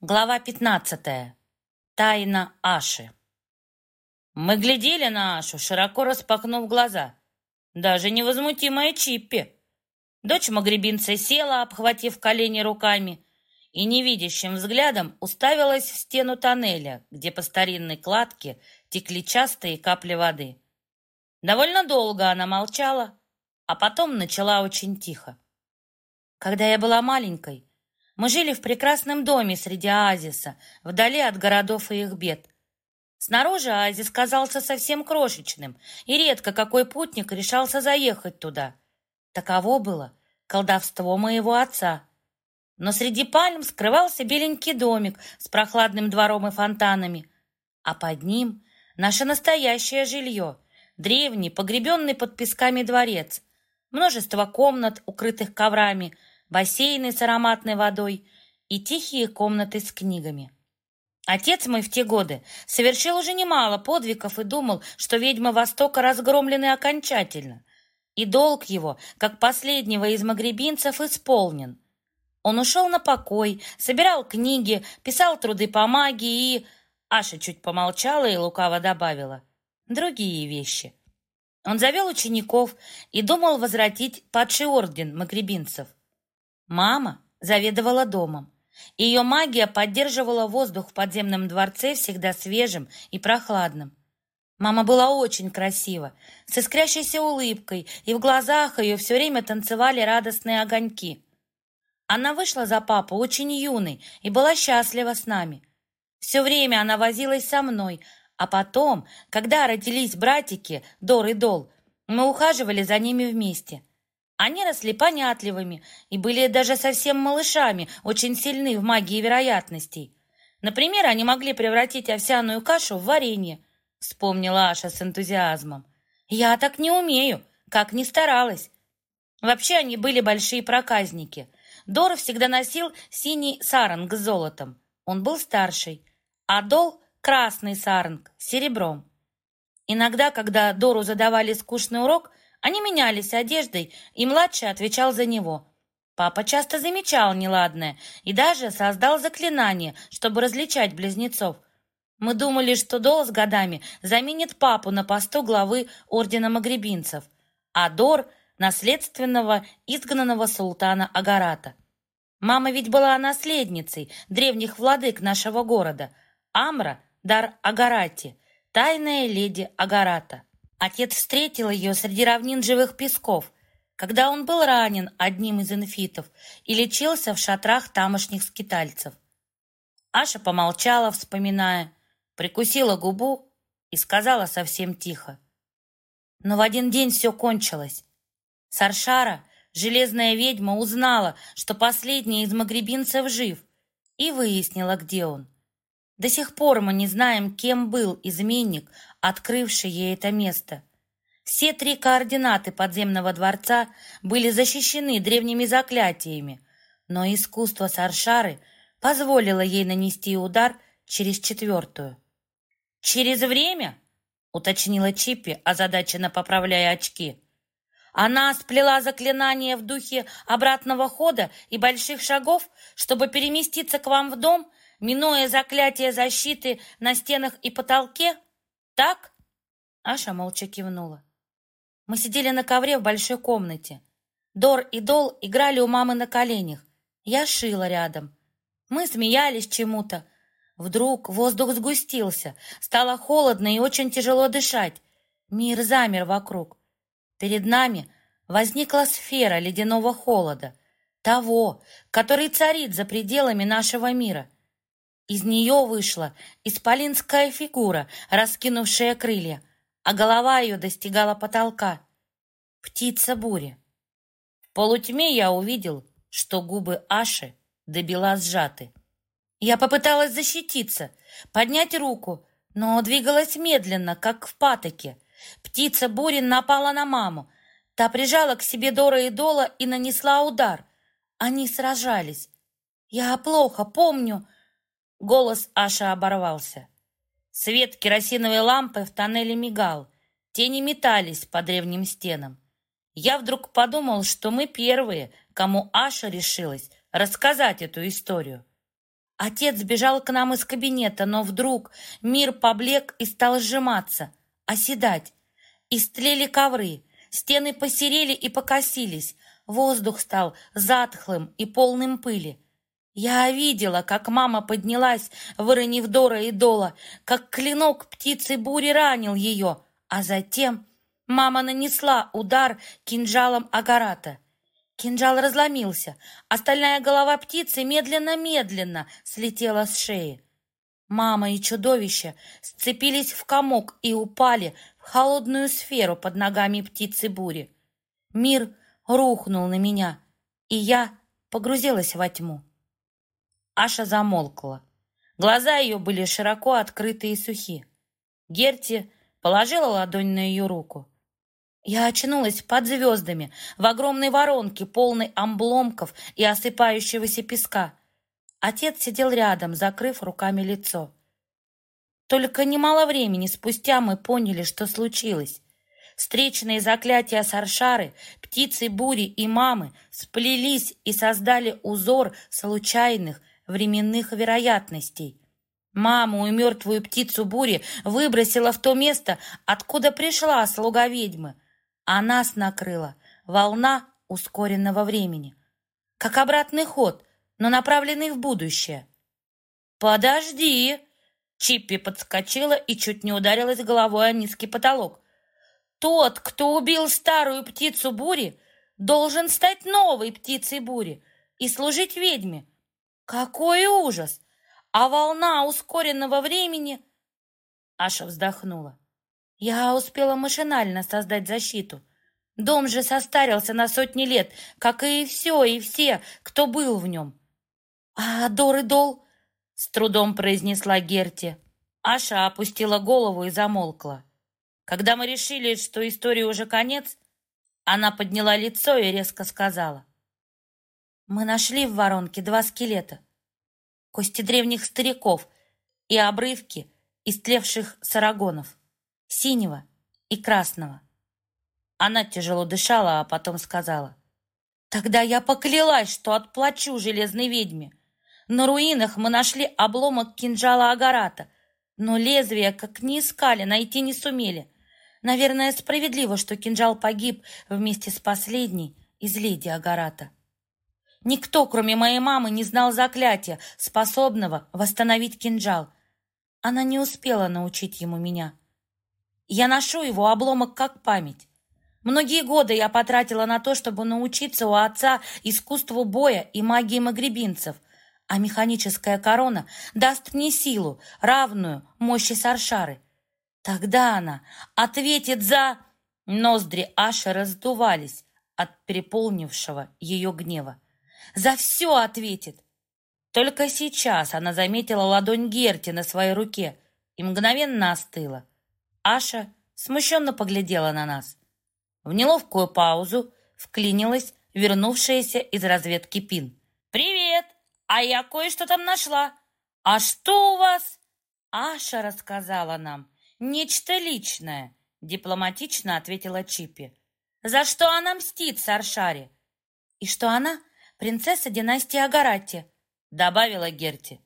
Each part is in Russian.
Глава 15. Тайна Аши. Мы глядели на Ашу, широко распахнув глаза. Даже невозмутимая Чиппи. Дочь магребинца села, обхватив колени руками, и невидящим взглядом уставилась в стену тоннеля, где по старинной кладке текли частые капли воды. Довольно долго она молчала, а потом начала очень тихо. Когда я была маленькой, мы жили в прекрасном доме среди оазиса, вдали от городов и их бед. Снаружи оазис казался совсем крошечным, и редко какой путник решался заехать туда. Таково было колдовство моего отца. Но среди пальм скрывался беленький домик с прохладным двором и фонтанами, а под ним наше настоящее жилье, древний, погребенный под песками дворец, множество комнат, укрытых коврами — бассейны с ароматной водой и тихие комнаты с книгами. Отец мой в те годы совершил уже немало подвигов и думал, что ведьмы Востока разгромлены окончательно. И долг его, как последнего из магребинцев, исполнен. Он ушел на покой, собирал книги, писал труды по магии и... Аша чуть помолчала и лукаво добавила. Другие вещи. Он завел учеников и думал возвратить падший орден магребинцев. Мама заведовала домом. Ее магия поддерживала воздух в подземном дворце всегда свежим и прохладным. Мама была очень красива, с искрящейся улыбкой, и в глазах ее все время танцевали радостные огоньки. Она вышла за папу очень юной и была счастлива с нами. Все время она возилась со мной, а потом, когда родились братики Дор и Дол, мы ухаживали за ними вместе. Они росли понятливыми и были даже совсем малышами, очень сильны в магии вероятностей. Например, они могли превратить овсяную кашу в варенье, вспомнила Аша с энтузиазмом. Я так не умею, как ни старалась. Вообще они были большие проказники. Дор всегда носил синий саранг с золотом. Он был старший. А Дол — красный саранг с серебром. Иногда, когда Дору задавали скучный урок, они менялись одеждой, и младший отвечал за него. Папа часто замечал неладное и даже создал заклинание, чтобы различать близнецов. Мы думали, что Дол с годами заменит папу на посту главы Ордена Магребинцев, а Дор — наследственного изгнанного султана Агарата. Мама ведь была наследницей древних владык нашего города. Амра — дар Агарати, тайная леди Агарата. Отец встретил ее среди равнин живых песков, когда он был ранен одним из инфитов и лечился в шатрах тамошних скитальцев. Аша помолчала, вспоминая, прикусила губу и сказала совсем тихо. Но в один день все кончилось. Саршара, железная ведьма, узнала, что последний из магребинцев жив, и выяснила, где он. До сих пор мы не знаем, кем был изменник, открывший ей это место. Все три координаты подземного дворца были защищены древними заклятиями, но искусство Саршары позволило ей нанести удар через четвертую. «Через время?» — уточнила Чиппи, озадаченно поправляя очки. Она сплела заклинание в духе обратного хода и больших шагов, чтобы переместиться к вам в дом минуя заклятие защиты на стенах и потолке? Так?» Аша молча кивнула. Мы сидели на ковре в большой комнате. Дор и Дол играли у мамы на коленях. Я шила рядом. Мы смеялись чему-то. Вдруг воздух сгустился, стало холодно и очень тяжело дышать. Мир замер вокруг. Перед нами возникла сфера ледяного холода, того, который царит за пределами нашего мира — из нее вышла исполинская фигура, раскинувшая крылья, а голова ее достигала потолка. Птица бури. В полутьме я увидел, что губы Аши добила сжаты. Я попыталась защититься, поднять руку, но двигалась медленно, как в патоке. Птица бури напала на маму. Та прижала к себе Дора и Дола и нанесла удар. Они сражались. Я плохо помню, Голос Аши оборвался. Свет керосиновой лампы в тоннеле мигал. Тени метались по древним стенам. Я вдруг подумал, что мы первые, кому Аша решилась рассказать эту историю. Отец бежал к нам из кабинета, но вдруг мир поблек и стал сжиматься, оседать. Истлели ковры, стены посерели и покосились, воздух стал затхлым и полным пыли. Я видела, как мама поднялась, выронив Дора и Дола, как клинок птицы бури ранил ее, а затем мама нанесла удар кинжалом Агарата. Кинжал разломился, остальная голова птицы медленно-медленно слетела с шеи. Мама и чудовище сцепились в комок и упали в холодную сферу под ногами птицы бури. Мир рухнул на меня, и я погрузилась во тьму. Аша замолкла. Глаза ее были широко открыты и сухи. Герти положила ладонь на ее руку. Я очнулась под звездами, в огромной воронке, полной обломков и осыпающегося песка. Отец сидел рядом, закрыв руками лицо. Только немало времени спустя мы поняли, что случилось. Встречные заклятия Саршары, птицы бури и мамы сплелись и создали узор случайных, временных вероятностей. Маму и мертвую птицу бури выбросила в то место, откуда пришла слуга ведьмы, а нас накрыла волна ускоренного времени. Как обратный ход, но направленный в будущее. «Подожди!» Чиппи подскочила и чуть не ударилась головой о низкий потолок. «Тот, кто убил старую птицу бури, должен стать новой птицей бури и служить ведьме, какой ужас! А волна ускоренного времени... Аша вздохнула. Я успела машинально создать защиту. Дом же состарился на сотни лет, как и все, и все, кто был в нем. А Дор и Дол? С трудом произнесла Герти. Аша опустила голову и замолкла. Когда мы решили, что истории уже конец, она подняла лицо и резко сказала. Мы нашли в воронке два скелета. Кости древних стариков и обрывки истлевших сарагонов. Синего и красного. Она тяжело дышала, а потом сказала. Тогда я поклялась, что отплачу железной ведьме. На руинах мы нашли обломок кинжала Агарата, но лезвие, как ни искали, найти не сумели. Наверное, справедливо, что кинжал погиб вместе с последней из леди Агарата. Никто, кроме моей мамы, не знал заклятия, способного восстановить кинжал. Она не успела научить ему меня. Я ношу его обломок как память. Многие годы я потратила на то, чтобы научиться у отца искусству боя и магии магребинцев, а механическая корона даст мне силу, равную мощи Саршары. Тогда она ответит за... Ноздри Аши раздувались от переполнившего ее гнева. За все ответит. Только сейчас она заметила ладонь Герти на своей руке и мгновенно остыла. Аша смущенно поглядела на нас. В неловкую паузу вклинилась вернувшаяся из разведки Пин. «Привет! А я кое-что там нашла. А что у вас?» Аша рассказала нам. «Нечто личное», — дипломатично ответила Чипи. «За что она мстит Саршаре?» «И что она принцесса династии Агарати», — добавила Герти.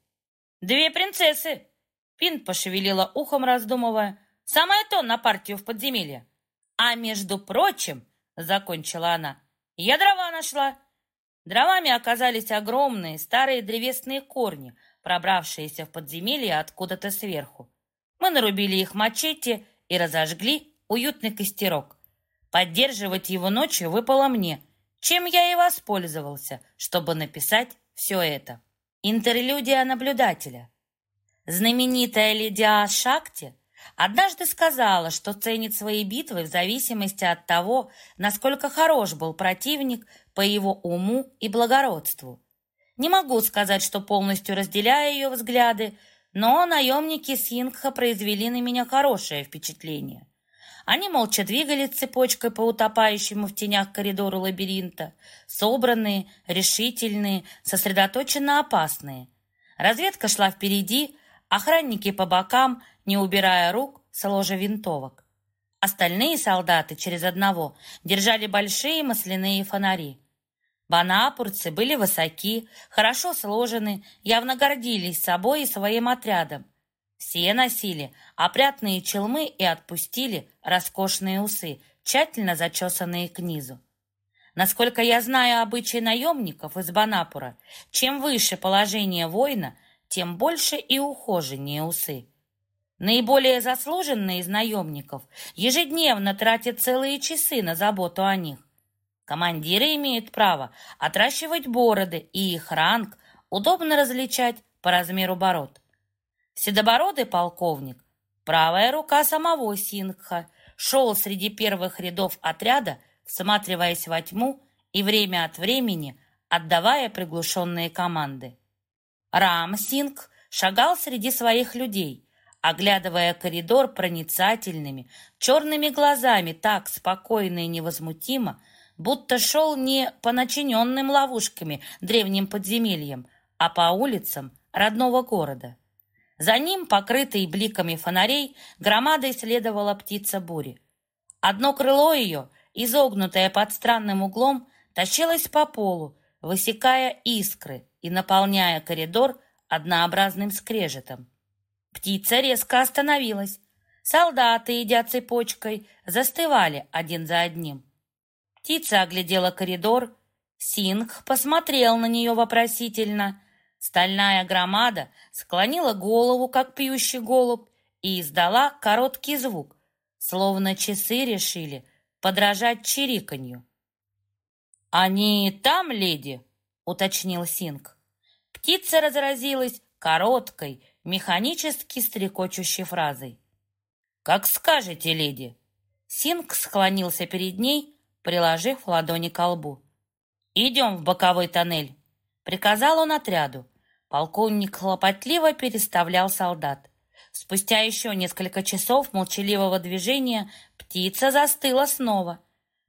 «Две принцессы!» Пин пошевелила ухом, раздумывая. «Самое то на партию в подземелье!» «А между прочим, — закончила она, — я дрова нашла!» Дровами оказались огромные старые древесные корни, пробравшиеся в подземелье откуда-то сверху. Мы нарубили их мачете и разожгли уютный костерок. Поддерживать его ночью выпало мне — чем я и воспользовался, чтобы написать все это. Интерлюдия наблюдателя. Знаменитая Лидия Шакти однажды сказала, что ценит свои битвы в зависимости от того, насколько хорош был противник по его уму и благородству. Не могу сказать, что полностью разделяю ее взгляды, но наемники Сингха произвели на меня хорошее впечатление. Они молча двигались цепочкой по утопающему в тенях коридору лабиринта, собранные, решительные, сосредоточенно опасные. Разведка шла впереди, охранники по бокам, не убирая рук с ложа винтовок. Остальные солдаты через одного держали большие масляные фонари. Банапурцы были высоки, хорошо сложены, явно гордились собой и своим отрядом. Все носили опрятные челмы и отпустили роскошные усы, тщательно зачесанные к низу. Насколько я знаю обычаи наемников из Банапура, чем выше положение воина, тем больше и ухоженнее усы. Наиболее заслуженные из наемников ежедневно тратят целые часы на заботу о них. Командиры имеют право отращивать бороды, и их ранг удобно различать по размеру бород. Седобородый полковник, правая рука самого Сингха, шел среди первых рядов отряда, всматриваясь во тьму и время от времени отдавая приглушенные команды. Рам Сингх шагал среди своих людей, оглядывая коридор проницательными, черными глазами так спокойно и невозмутимо, будто шел не по начиненным ловушками древним подземельям, а по улицам родного города. За ним, покрытый бликами фонарей, громадой следовала птица бури. Одно крыло ее, изогнутое под странным углом, тащилось по полу, высекая искры и наполняя коридор однообразным скрежетом. Птица резко остановилась. Солдаты, идя цепочкой, застывали один за одним. Птица оглядела коридор. Сингх посмотрел на нее вопросительно. Стальная громада склонила голову, как пьющий голубь, и издала короткий звук, словно часы решили подражать чириканью. «Они там, леди?» — уточнил Синг. Птица разразилась короткой, механически стрекочущей фразой. «Как скажете, леди!» Синг склонился перед ней, приложив ладони к лбу. «Идем в боковой тоннель», — приказал он отряду. Полковник хлопотливо переставлял солдат. Спустя еще несколько часов молчаливого движения птица застыла снова.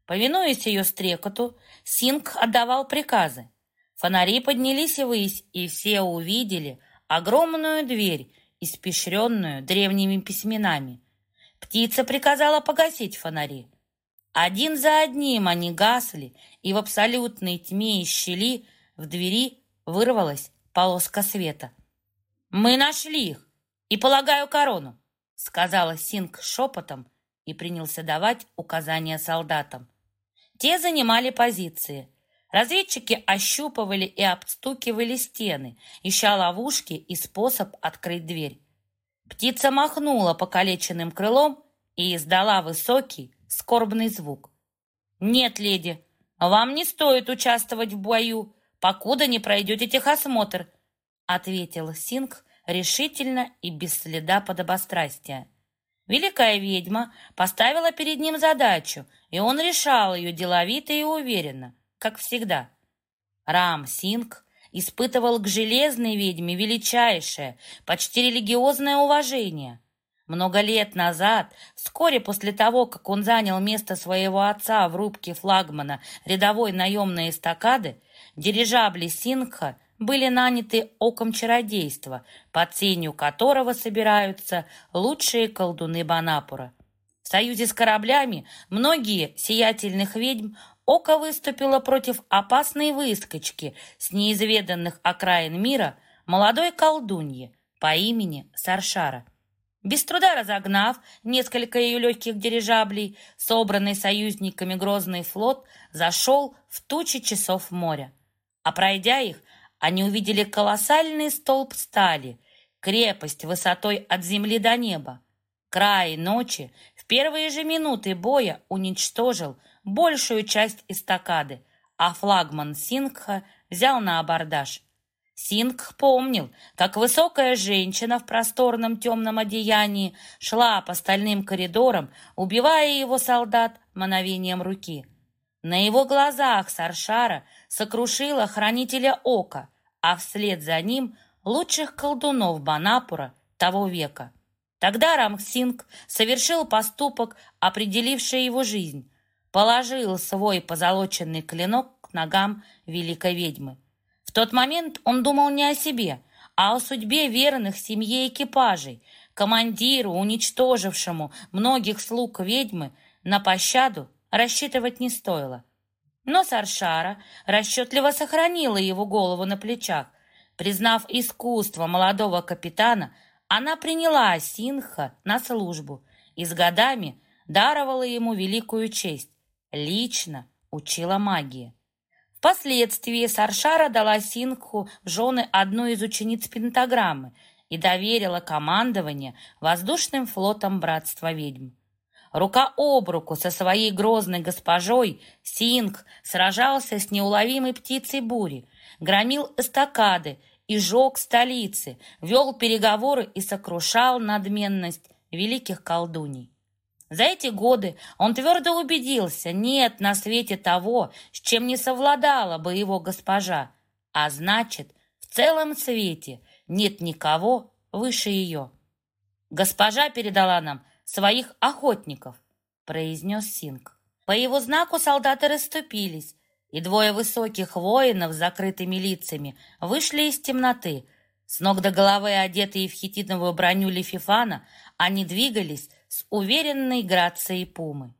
Повинуясь ее стрекоту, Синг отдавал приказы. Фонари поднялись ввысь, и все увидели огромную дверь, испещренную древними письменами. Птица приказала погасить фонари. Один за одним они гасли, и в абсолютной тьме из щели в двери вырвалась полоска света. «Мы нашли их и, полагаю, корону», — сказала Синг шепотом и принялся давать указания солдатам. Те занимали позиции. Разведчики ощупывали и обстукивали стены, ища ловушки и способ открыть дверь. Птица махнула покалеченным крылом и издала высокий, скорбный звук. «Нет, леди, вам не стоит участвовать в бою, покуда не пройдете техосмотр», ответил Синг решительно и без следа подобострастия. Великая ведьма поставила перед ним задачу, и он решал ее деловито и уверенно, как всегда. Рам Синг испытывал к железной ведьме величайшее, почти религиозное уважение. Много лет назад, вскоре после того, как он занял место своего отца в рубке флагмана рядовой наемной эстакады, дирижабли Сингха были наняты оком чародейства, под сенью которого собираются лучшие колдуны Банапура. В союзе с кораблями многие сиятельных ведьм Око выступило против опасной выскочки с неизведанных окраин мира молодой колдуньи по имени Саршара. Без труда разогнав несколько ее легких дирижаблей, собранный союзниками грозный флот зашел в тучи часов моря. А пройдя их, они увидели колоссальный столб стали, крепость высотой от земли до неба. Край ночи в первые же минуты боя уничтожил большую часть эстакады, а флагман Сингха взял на абордаж. Синг помнил, как высокая женщина в просторном темном одеянии шла по стальным коридорам, убивая его солдат мановением руки. На его глазах Саршара сокрушила хранителя ока, а вслед за ним лучших колдунов Банапура того века. Тогда Рамсинг совершил поступок, определивший его жизнь, положил свой позолоченный клинок к ногам великой ведьмы тот момент он думал не о себе, а о судьбе верных семье экипажей, командиру, уничтожившему многих слуг ведьмы, на пощаду рассчитывать не стоило. Но Саршара расчетливо сохранила его голову на плечах. Признав искусство молодого капитана, она приняла Синха на службу и с годами даровала ему великую честь. Лично учила магии. Впоследствии Саршара дала Сингху в жены одну из учениц пентаграммы и доверила командование воздушным флотом Братства Ведьм. Рука об руку со своей грозной госпожой Синг сражался с неуловимой птицей бури, громил эстакады и жег столицы, вел переговоры и сокрушал надменность великих колдуней. За эти годы он твердо убедился, нет на свете того, с чем не совладала бы его госпожа, а значит, в целом свете нет никого выше ее. Госпожа передала нам своих охотников», — произнес Синг. По его знаку солдаты расступились, и двое высоких воинов с закрытыми лицами вышли из темноты. С ног до головы, одетые в хитиновую броню Лефифана, они двигались с уверенной грацией пумы.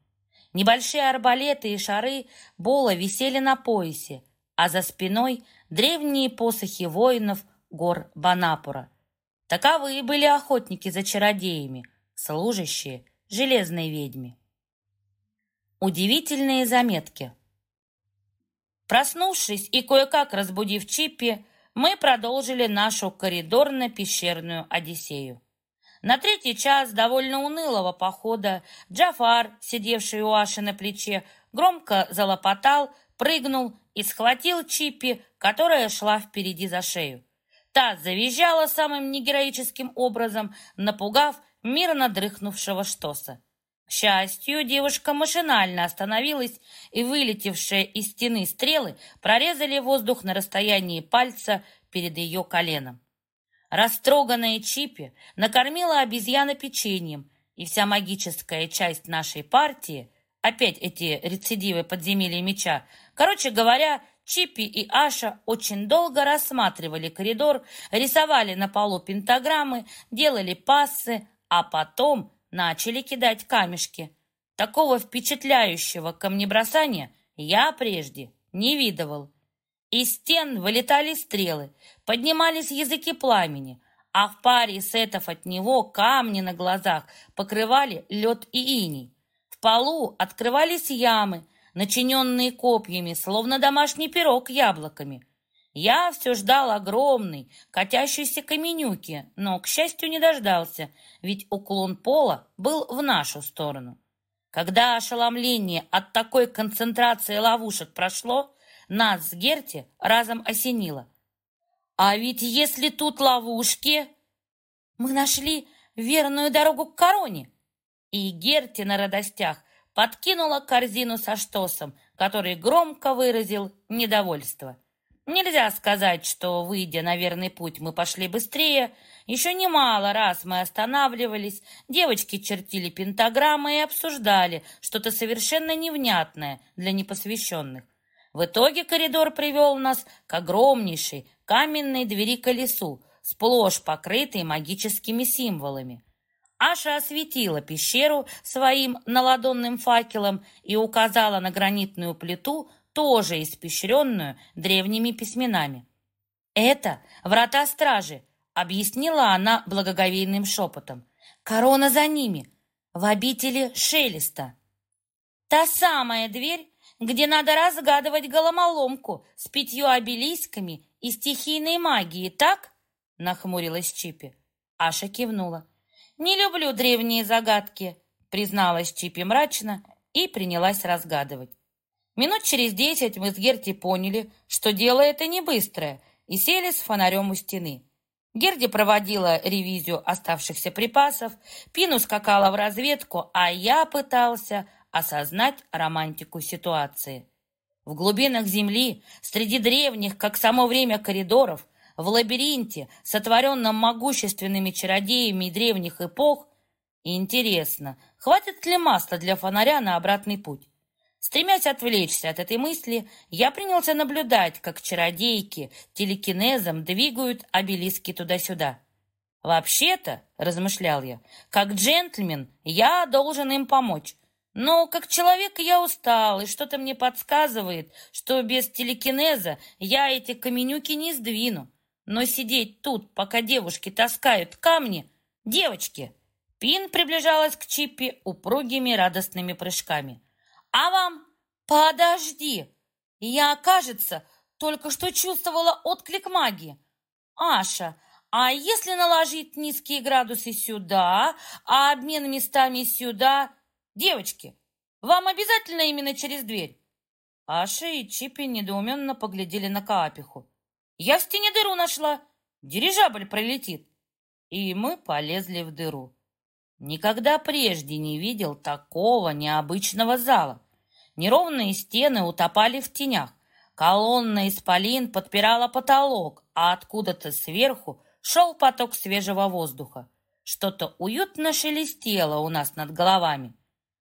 Небольшие арбалеты и шары Бола висели на поясе, а за спиной древние посохи воинов гор Банапура. Таковы были охотники за чародеями, служащие железной ведьме. Удивительные заметки. Проснувшись и кое-как разбудив Чиппи, мы продолжили нашу коридорно-пещерную Одиссею. На третий час довольно унылого похода Джафар, сидевший у Аши на плече, громко залопотал, прыгнул и схватил Чиппи, которая шла впереди за шею. Та завизжала самым негероическим образом, напугав мирно дрыхнувшего Штоса. К счастью, девушка машинально остановилась, и вылетевшие из стены стрелы прорезали воздух на расстоянии пальца перед ее коленом. Растроганная Чипи накормила обезьяна печеньем, и вся магическая часть нашей партии, опять эти рецидивы подземелья меча, короче говоря, Чипи и Аша очень долго рассматривали коридор, рисовали на полу пентаграммы, делали пассы, а потом начали кидать камешки. Такого впечатляющего камнебросания я прежде не видывал. Из стен вылетали стрелы, поднимались языки пламени, а в паре сетов от него камни на глазах покрывали лед и иней. В полу открывались ямы, начиненные копьями, словно домашний пирог яблоками. Я все ждал огромной, катящейся каменюки, но, к счастью, не дождался, ведь уклон пола был в нашу сторону. Когда ошеломление от такой концентрации ловушек прошло, нас с Герти разом осенило. А ведь если тут ловушки... Мы нашли верную дорогу к короне. И Герти на радостях подкинула корзину со штосом, который громко выразил недовольство. Нельзя сказать, что, выйдя на верный путь, мы пошли быстрее. Еще немало раз мы останавливались, девочки чертили пентаграммы и обсуждали что-то совершенно невнятное для непосвященных. В итоге коридор привел нас к огромнейшей каменной двери колесу, сплошь покрытой магическими символами. Аша осветила пещеру своим наладонным факелом и указала на гранитную плиту, тоже испещренную древними письменами. «Это врата стражи», — объяснила она благоговейным шепотом. «Корона за ними, в обители Шелеста». «Та самая дверь, где надо разгадывать головоломку с пятью обелисками и стихийной магией, так?» — нахмурилась Чипи. Аша кивнула. «Не люблю древние загадки», — призналась Чипи мрачно и принялась разгадывать. Минут через десять мы с Герти поняли, что дело это не быстрое, и сели с фонарем у стены. Герди проводила ревизию оставшихся припасов, Пину скакала в разведку, а я пытался осознать романтику ситуации. В глубинах земли, среди древних, как само время коридоров, в лабиринте, сотворенном могущественными чародеями древних эпох, интересно, хватит ли масла для фонаря на обратный путь? Стремясь отвлечься от этой мысли, я принялся наблюдать, как чародейки телекинезом двигают обелиски туда-сюда. «Вообще-то», — размышлял я, — «как джентльмен я должен им помочь. Но как человек я устал, и что-то мне подсказывает, что без телекинеза я эти каменюки не сдвину. Но сидеть тут, пока девушки таскают камни... Девочки!» Пин приближалась к Чиппи упругими радостными прыжками. «А вам? Подожди! Я, кажется, только что чувствовала отклик магии. Аша, а если наложить низкие градусы сюда, а обмен местами сюда? Девочки, вам обязательно именно через дверь?» Аша и Чиппи недоуменно поглядели на Каапиху. «Я в стене дыру нашла. Дирижабль пролетит». И мы полезли в дыру. Никогда прежде не видел такого необычного зала. Неровные стены утопали в тенях. Колонна исполин подпирала потолок, а откуда-то сверху шел поток свежего воздуха. Что-то уютно шелестело у нас над головами.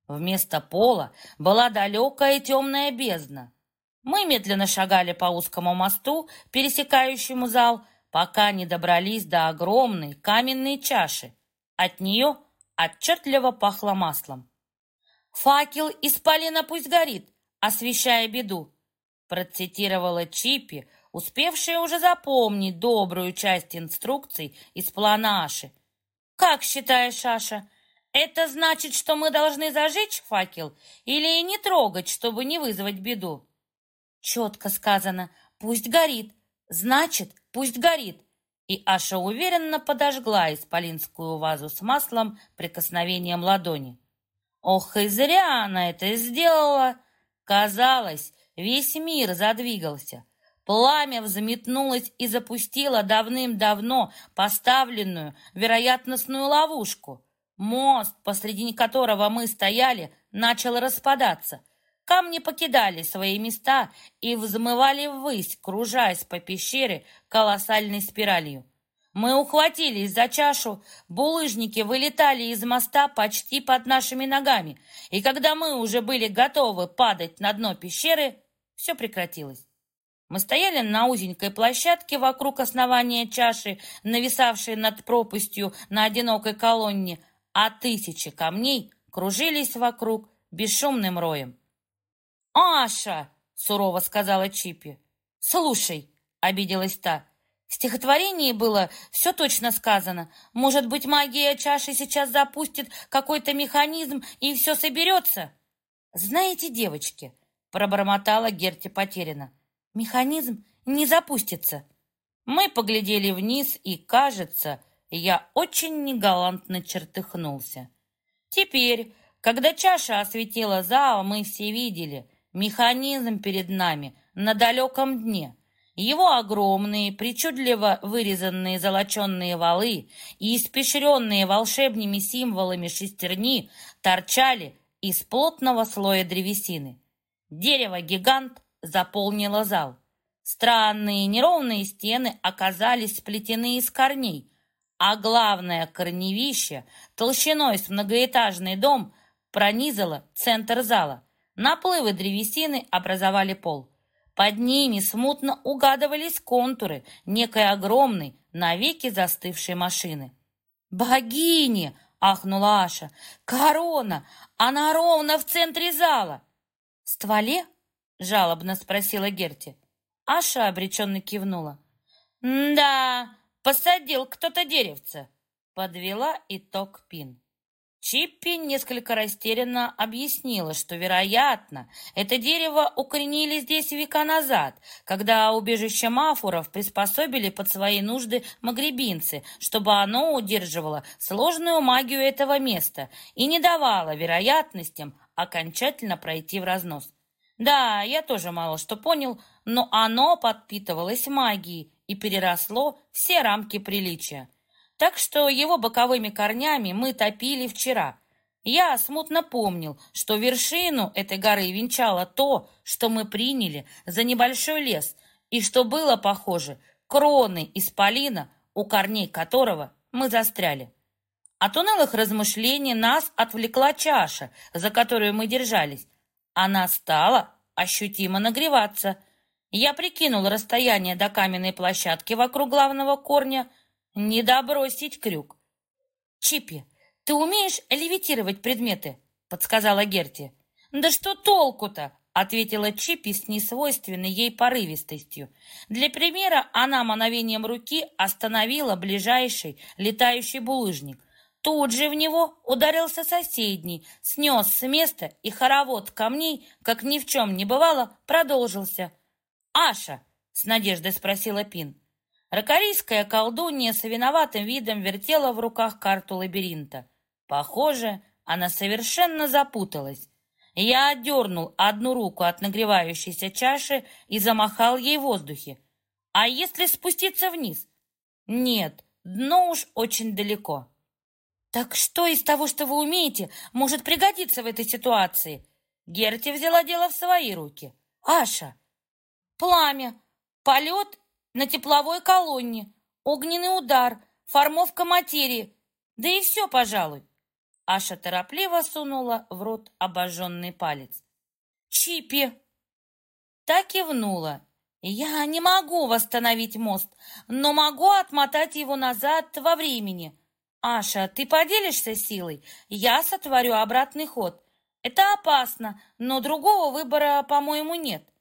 Вместо пола была далекая темная бездна. Мы медленно шагали по узкому мосту, пересекающему зал, пока не добрались до огромной каменной чаши. От нее отчетливо пахло маслом. «Факел из полина пусть горит, освещая беду», процитировала Чипи, успевшая уже запомнить добрую часть инструкций из плана Аши. «Как считаешь, Аша, это значит, что мы должны зажечь факел или не трогать, чтобы не вызвать беду?» «Четко сказано, пусть горит, значит, пусть горит», и Аша уверенно подожгла исполинскую вазу с маслом прикосновением ладони. Ох, и зря она это сделала! Казалось, весь мир задвигался. Пламя взметнулось и запустило давным-давно поставленную вероятностную ловушку. Мост, посреди которого мы стояли, начал распадаться — Камни покидали свои места и взмывали ввысь, кружась по пещере колоссальной спиралью. Мы ухватились за чашу, булыжники вылетали из моста почти под нашими ногами, и когда мы уже были готовы падать на дно пещеры, все прекратилось. Мы стояли на узенькой площадке вокруг основания чаши, нависавшей над пропастью на одинокой колонне, а тысячи камней кружились вокруг бесшумным роем. «Аша!» — сурово сказала Чипи. «Слушай!» — обиделась та. В стихотворении было все точно сказано. Может быть, магия чаши сейчас запустит какой-то механизм и все соберется? Знаете, девочки, пробормотала Герти потеряно. Механизм не запустится. Мы поглядели вниз, и, кажется, я очень негалантно чертыхнулся. Теперь, когда чаша осветила зал, мы все видели, Механизм перед нами на далеком дне. Его огромные, причудливо вырезанные золоченные валы и испещренные волшебными символами шестерни торчали из плотного слоя древесины. Дерево-гигант заполнило зал. Странные неровные стены оказались сплетены из корней, а главное корневище толщиной с многоэтажный дом пронизало центр зала – Наплывы древесины образовали пол. Под ними смутно угадывались контуры некой огромной, навеки застывшей машины. «Богини!» — ахнула Аша. «Корона! Она ровно в центре зала!» «В стволе?» — жалобно спросила Герти. Аша обреченно кивнула. «Да, посадил кто-то деревце!» — подвела итог Пин. Чиппи несколько растерянно объяснила, что, вероятно, это дерево укоренили здесь века назад, когда убежище мафуров приспособили под свои нужды магребинцы, чтобы оно удерживало сложную магию этого места и не давало вероятностям окончательно пройти в разнос. Да, я тоже мало что понял, но оно подпитывалось магией и переросло все рамки приличия так что его боковыми корнями мы топили вчера. Я смутно помнил, что вершину этой горы венчало то, что мы приняли за небольшой лес, и что было похоже кроной исполина, у корней которого мы застряли. От унылых размышлений нас отвлекла чаша, за которую мы держались. Она стала ощутимо нагреваться. Я прикинул расстояние до каменной площадки вокруг главного корня — не добросить крюк. Чипи, ты умеешь левитировать предметы? подсказала Герти. «Да что толку-то?» — ответила Чипи с несвойственной ей порывистостью. Для примера она мановением руки остановила ближайший летающий булыжник. Тут же в него ударился соседний, снес с места, и хоровод камней, как ни в чем не бывало, продолжился. «Аша!» — с надеждой спросила Пин. Ракорийская колдунья с виноватым видом вертела в руках карту лабиринта. Похоже, она совершенно запуталась. Я отдернул одну руку от нагревающейся чаши и замахал ей в воздухе. А если спуститься вниз? Нет, дно уж очень далеко. Так что из того, что вы умеете, может пригодиться в этой ситуации? Герти взяла дело в свои руки. Аша, пламя, полет на тепловой колонне, огненный удар, формовка материи, да и все, пожалуй. Аша торопливо сунула в рот обожженный палец. «Чипи!» Так кивнула. «Я не могу восстановить мост, но могу отмотать его назад во времени. Аша, ты поделишься силой? Я сотворю обратный ход. Это опасно, но другого выбора, по-моему, нет».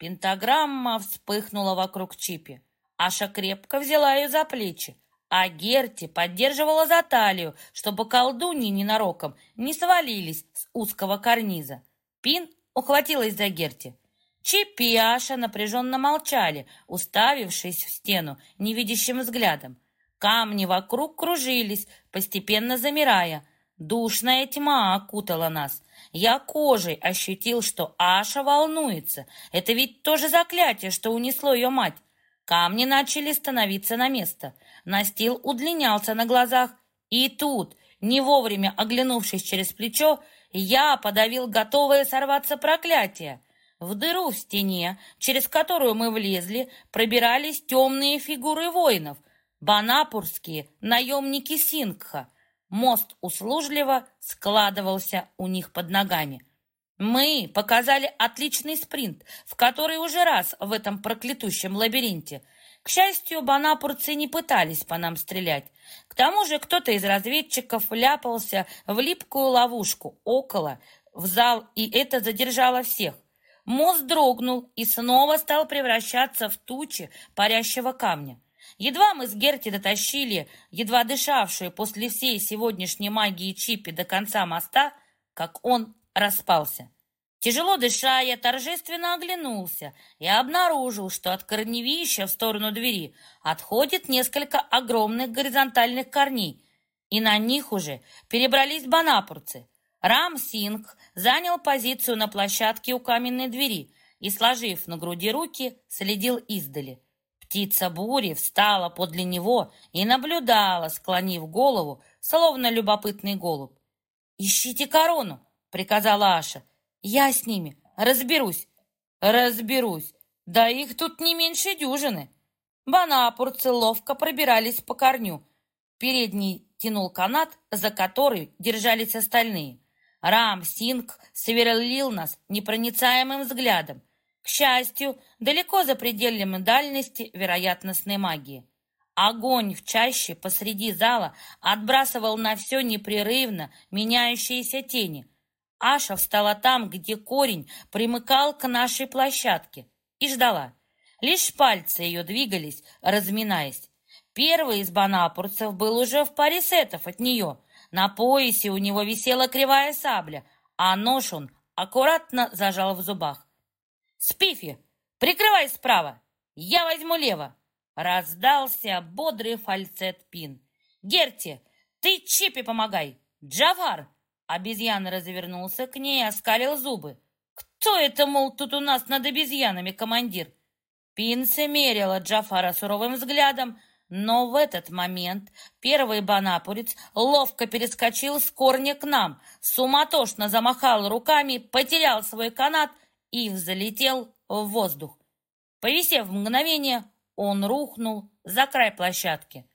Пентаграмма вспыхнула вокруг Чипи. Аша крепко взяла ее за плечи а Герти поддерживала за талию, чтобы колдуньи ненароком не свалились с узкого карниза. Пин ухватилась за Герти. Чип и Аша напряженно молчали, уставившись в стену невидящим взглядом. Камни вокруг кружились, постепенно замирая. Душная тьма окутала нас. Я кожей ощутил, что Аша волнуется. Это ведь тоже заклятие, что унесло ее мать. Камни начали становиться на место. Настил удлинялся на глазах. И тут, не вовремя оглянувшись через плечо, я подавил готовое сорваться проклятие. В дыру в стене, через которую мы влезли, пробирались темные фигуры воинов, банапурские наемники Сингха. Мост услужливо складывался у них под ногами. Мы показали отличный спринт, в который уже раз в этом проклятущем лабиринте. К счастью, банапурцы не пытались по нам стрелять. К тому же кто-то из разведчиков ляпался в липкую ловушку около, в зал, и это задержало всех. Мост дрогнул и снова стал превращаться в тучи парящего камня. Едва мы с Герти дотащили, едва дышавшую после всей сегодняшней магии Чипи до конца моста, как он распался. Тяжело дыша, я торжественно оглянулся и обнаружил, что от корневища в сторону двери отходит несколько огромных горизонтальных корней, и на них уже перебрались банапурцы. Рам Синг занял позицию на площадке у каменной двери и, сложив на груди руки, следил издали. Птица бури встала подле него и наблюдала, склонив голову, словно любопытный голубь. «Ищите корону!» — приказала Аша. «Я с ними разберусь». «Разберусь. Да их тут не меньше дюжины». Банапурцы ловко пробирались по корню. Передний тянул канат, за который держались остальные. Рам Синг сверлил нас непроницаемым взглядом. К счастью, далеко за пределами дальности вероятностной магии. Огонь в чаще посреди зала отбрасывал на все непрерывно меняющиеся тени. Аша встала там, где корень примыкал к нашей площадке, и ждала. Лишь пальцы ее двигались, разминаясь. Первый из банапурцев был уже в паре сетов от нее. На поясе у него висела кривая сабля, а нож он аккуратно зажал в зубах. «Спифи, прикрывай справа! Я возьму лево!» Раздался бодрый фальцет Пин. «Герти, ты Чипи помогай! Джавар, Обезьяна развернулся к ней и оскалил зубы. «Кто это, мол, тут у нас над обезьянами, командир?» Пинце мерила Джафара суровым взглядом, но в этот момент первый банапурец ловко перескочил с корня к нам, суматошно замахал руками, потерял свой канат и взлетел в воздух. Повисев мгновение, он рухнул за край площадки.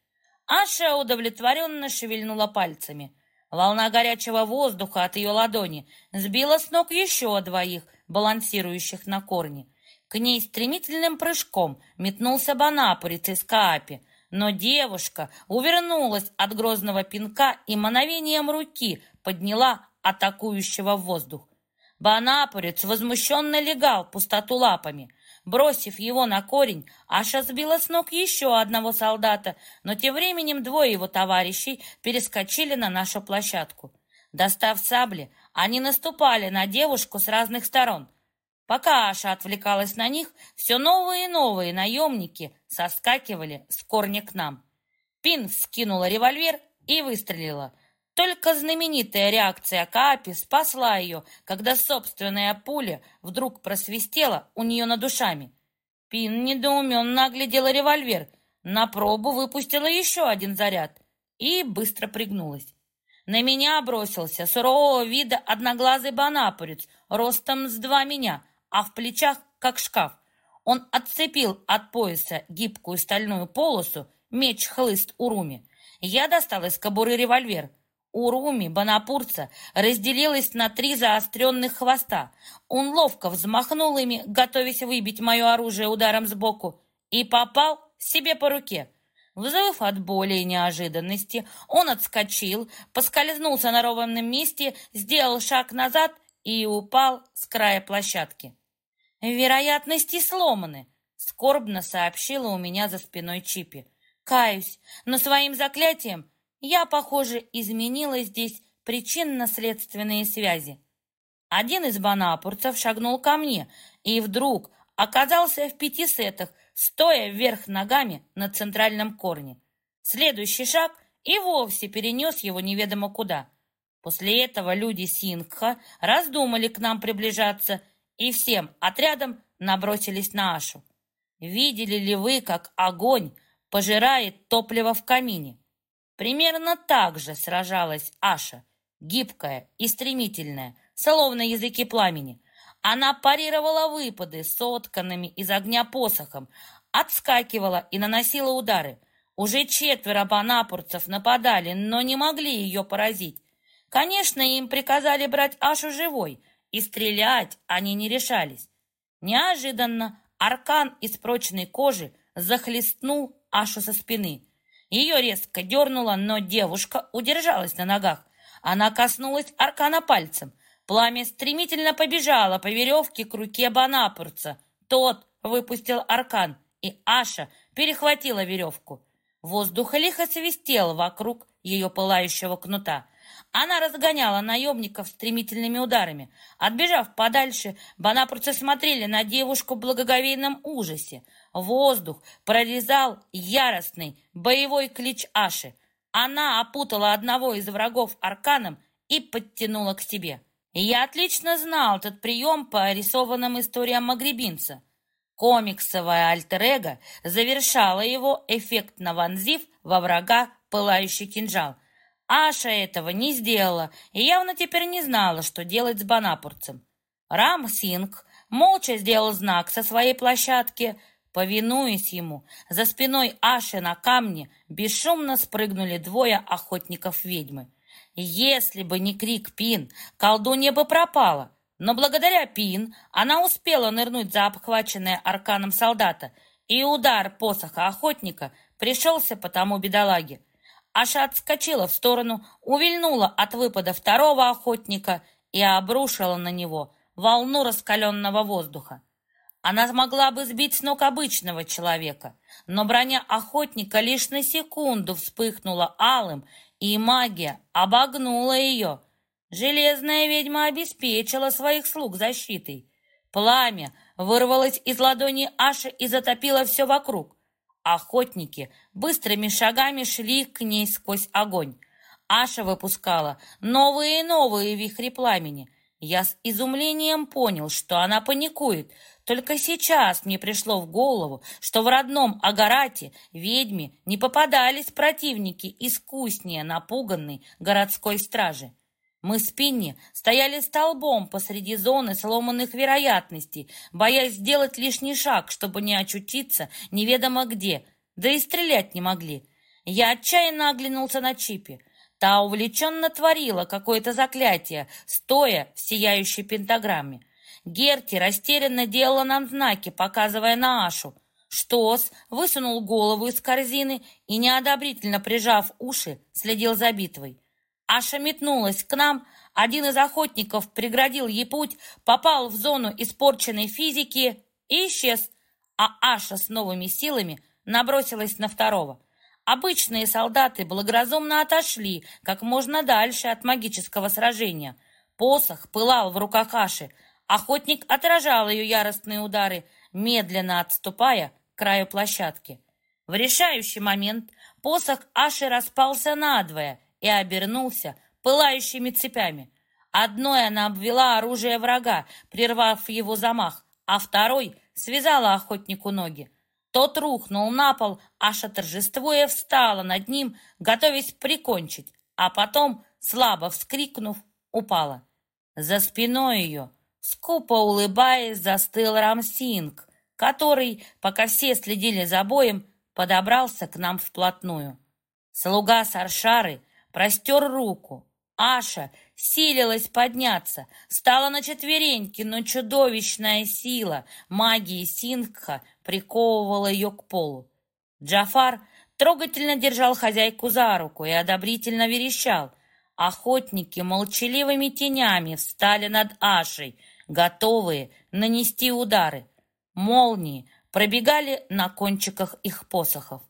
Аша удовлетворенно шевельнула пальцами. Волна горячего воздуха от ее ладони сбила с ног еще двоих, балансирующих на корне. К ней стремительным прыжком метнулся Банапурец из Каапи, но девушка увернулась от грозного пинка и мановением руки подняла атакующего в воздух. Банапорец возмущенно легал пустоту лапами. Бросив его на корень, Аша сбила с ног еще одного солдата, но тем временем двое его товарищей перескочили на нашу площадку. Достав сабли, они наступали на девушку с разных сторон. Пока Аша отвлекалась на них, все новые и новые наемники соскакивали с корня к нам. Пин вскинула револьвер и выстрелила. Только знаменитая реакция Каапи спасла ее, когда собственная пуля вдруг просвистела у нее над душами. Пин недоуменно оглядела револьвер, на пробу выпустила еще один заряд и быстро пригнулась. На меня бросился сурового вида одноглазый банапорец, ростом с два меня, а в плечах как шкаф. Он отцепил от пояса гибкую стальную полосу, меч-хлыст Уруми. Я достал из кобуры револьвер. Уруми, банапурца, разделилась на три заостренных хвоста. Он ловко взмахнул ими, готовясь выбить мое оружие ударом сбоку, и попал себе по руке. Взвыв от боли и неожиданности, он отскочил, поскользнулся на ровном месте, сделал шаг назад и упал с края площадки. «Вероятности сломаны», — скорбно сообщила у меня за спиной Чипи. «Каюсь, но своим заклятием я, похоже, изменила здесь причинно-следственные связи». Один из банапурцев шагнул ко мне и вдруг оказался в пяти сетах — стоя вверх ногами на центральном корне. Следующий шаг и вовсе перенес его неведомо куда. После этого люди Сингха раздумали к нам приближаться и всем отрядом набросились на Ашу. Видели ли вы, как огонь пожирает топливо в камине? Примерно так же сражалась Аша, гибкая и стремительная, словно языки пламени. Она парировала выпады сотканными из огня посохом, отскакивала и наносила удары. Уже четверо банапурцев нападали, но не могли ее поразить. Конечно, им приказали брать Ашу живой, и стрелять они не решались. Неожиданно аркан из прочной кожи захлестнул Ашу со спины. Ее резко дернуло, но девушка удержалась на ногах. Она коснулась аркана пальцем — Пламя стремительно побежало по веревке к руке Банапурца. Тот выпустил аркан, и Аша перехватила веревку. Воздух лихо свистел вокруг ее пылающего кнута. Она разгоняла наемников стремительными ударами. Отбежав подальше, банапурцы смотрели на девушку в благоговейном ужасе. Воздух прорезал яростный боевой клич Аши. Она опутала одного из врагов арканом и подтянула к себе. Я отлично знал этот прием по рисованным историям Магребинца. Комиксовая альтер-эго завершала его, эффектно вонзив во врага пылающий кинжал. Аша этого не сделала и явно теперь не знала, что делать с Банапурцем. Рам Синг молча сделал знак со своей площадки. Повинуясь ему, за спиной Аши на камне бесшумно спрыгнули двое охотников ведьмы. Если бы не крик Пин, колдунья бы пропала. Но благодаря Пин она успела нырнуть за обхваченное арканом солдата, и удар посоха охотника пришелся по тому бедолаге. Аша отскочила в сторону, увильнула от выпада второго охотника и обрушила на него волну раскаленного воздуха. Она смогла бы сбить с ног обычного человека, но броня охотника лишь на секунду вспыхнула алым и магия обогнула ее. Железная ведьма обеспечила своих слуг защитой. Пламя вырвалось из ладони Аши и затопило все вокруг. Охотники быстрыми шагами шли к ней сквозь огонь. Аша выпускала новые и новые вихри пламени. Я с изумлением понял, что она паникует, только сейчас мне пришло в голову, что в родном Агарате ведьме не попадались противники искуснее напуганной городской стражи. Мы с Пинни стояли столбом посреди зоны сломанных вероятностей, боясь сделать лишний шаг, чтобы не очутиться неведомо где, да и стрелять не могли. Я отчаянно оглянулся на Чипи. Та увлеченно творила какое-то заклятие, стоя в сияющей пентаграмме. Герти растерянно делала нам знаки, показывая на Ашу. Штос высунул голову из корзины и, неодобрительно прижав уши, следил за битвой. Аша метнулась к нам, один из охотников преградил ей путь, попал в зону испорченной физики и исчез, а Аша с новыми силами набросилась на второго. Обычные солдаты благоразумно отошли как можно дальше от магического сражения. Посох пылал в руках Аши. Охотник отражал ее яростные удары, медленно отступая к краю площадки. В решающий момент посох Аши распался надвое и обернулся пылающими цепями. Одной она обвела оружие врага, прервав его замах, а второй связала охотнику ноги. Тот рухнул на пол, Аша торжествуя встала над ним, готовясь прикончить, а потом, слабо вскрикнув, упала. За спиной ее, скупо улыбаясь, застыл Рамсинг, который, пока все следили за боем, подобрался к нам вплотную. Слуга Саршары простер руку. Аша силилась подняться, стала на четвереньки, но чудовищная сила магии Сингха приковывала ее к полу. Джафар трогательно держал хозяйку за руку и одобрительно верещал. Охотники молчаливыми тенями встали над Ашей, готовые нанести удары. Молнии пробегали на кончиках их посохов.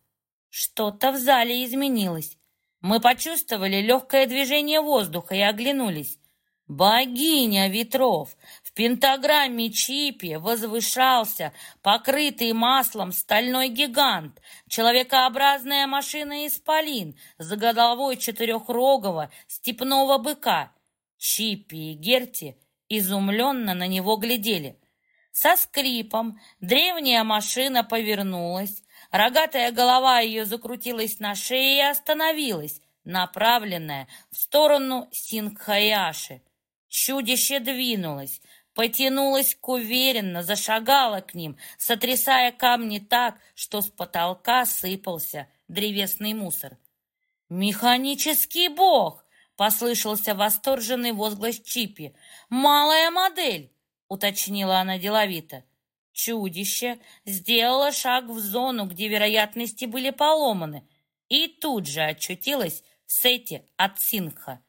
Что-то в зале изменилось. Мы почувствовали легкое движение воздуха и оглянулись. Богиня ветров в пентаграмме Чипи возвышался покрытый маслом стальной гигант, человекообразная машина-исполин с головой четырехрогого степного быка. Чипи и Герти изумленно на него глядели. Со скрипом древняя машина повернулась, рогатая голова ее закрутилась на шее и остановилась, направленная в сторону Сингхаяши. Чудище двинулось, потянулось к уверенно, зашагало к ним, сотрясая камни так, что с потолка сыпался древесный мусор. «Механический бог!» — послышался восторженный возглас Чипи. «Малая модель!» — уточнила она деловито. Чудище сделало шаг в зону, где вероятности были поломаны, и тут же очутилось в сете от Сингха.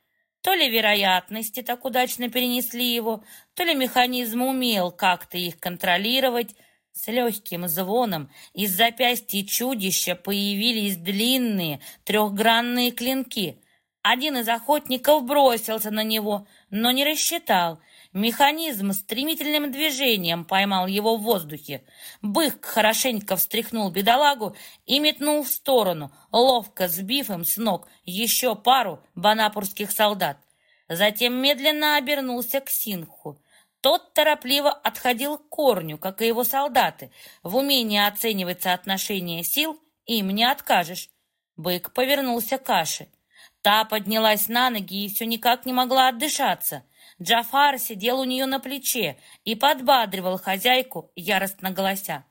То ли вероятности так удачно перенесли его, то ли механизм умел как-то их контролировать. С легким звоном из запястья чудища появились длинные трехгранные клинки. Один из охотников бросился на него, но не рассчитал. Механизм стремительным движением поймал его в воздухе. Бык хорошенько встряхнул бедолагу и метнул в сторону, ловко сбив им с ног еще пару банапурских солдат. Затем медленно обернулся к Синху. Тот торопливо отходил к корню, как и его солдаты. В умении оценивать соотношение сил им не откажешь. Бык повернулся к Аше. Та поднялась на ноги и все никак не могла отдышаться. Джафар сидел у нее на плече и подбадривал хозяйку, яростно голося.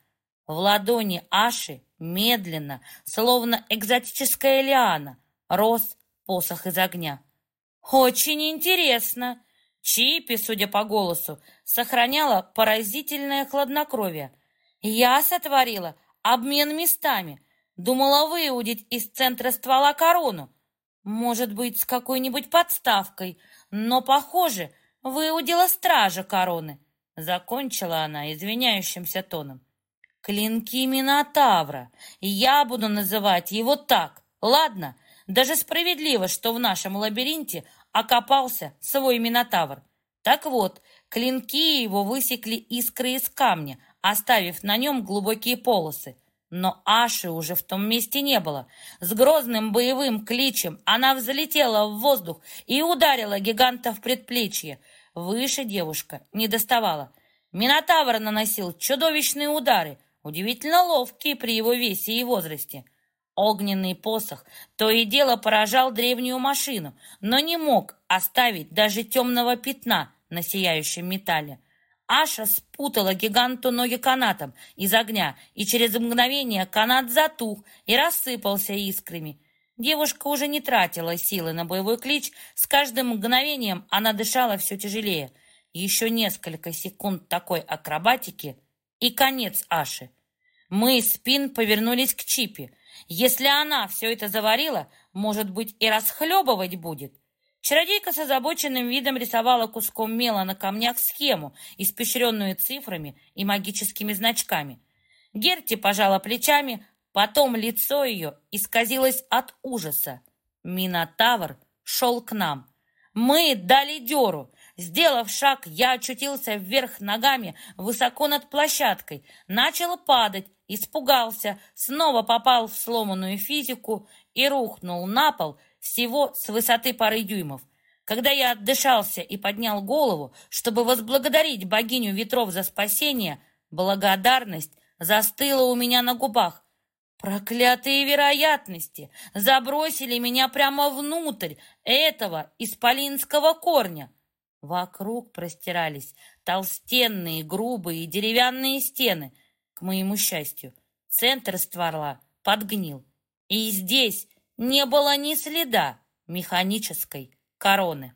В ладони Аши медленно, словно экзотическая лиана, рос посох из огня. «Очень интересно!» Чипи, судя по голосу, сохраняла поразительное хладнокровие. «Я сотворила обмен местами. Думала выудить из центра ствола корону. Может быть, с какой-нибудь подставкой, но, похоже, выудила стража короны». Закончила она извиняющимся тоном. «Клинки Минотавра. Я буду называть его так, ладно?» Даже справедливо, что в нашем лабиринте окопался свой Минотавр. Так вот, клинки его высекли искры из камня, оставив на нем глубокие полосы. Но Аши уже в том месте не было. С грозным боевым кличем она взлетела в воздух и ударила гиганта в предплечье. Выше девушка не доставала. Минотавр наносил чудовищные удары, удивительно ловкие при его весе и возрасте. Огненный посох то и дело поражал древнюю машину, но не мог оставить даже темного пятна на сияющем металле. Аша спутала гиганту ноги канатом из огня, и через мгновение канат затух и рассыпался искрами. Девушка уже не тратила силы на боевой клич, с каждым мгновением она дышала все тяжелее. Еще несколько секунд такой акробатики, и конец Аши. Мы спин повернулись к Чипи. Если она все это заварила, может быть, и расхлебывать будет. Чародейка с озабоченным видом рисовала куском мела на камнях схему, испещренную цифрами и магическими значками. Герти пожала плечами, потом лицо ее исказилось от ужаса. Минотавр шел к нам. Мы дали деру. Сделав шаг, я очутился вверх ногами, высоко над площадкой, начал падать, испугался, снова попал в сломанную физику и рухнул на пол всего с высоты пары дюймов. Когда я отдышался и поднял голову, чтобы возблагодарить богиню ветров за спасение, благодарность застыла у меня на губах. Проклятые вероятности забросили меня прямо внутрь этого исполинского корня. Вокруг простирались толстенные, грубые деревянные стены. К моему счастью, центр ствола подгнил. И здесь не было ни следа механической короны.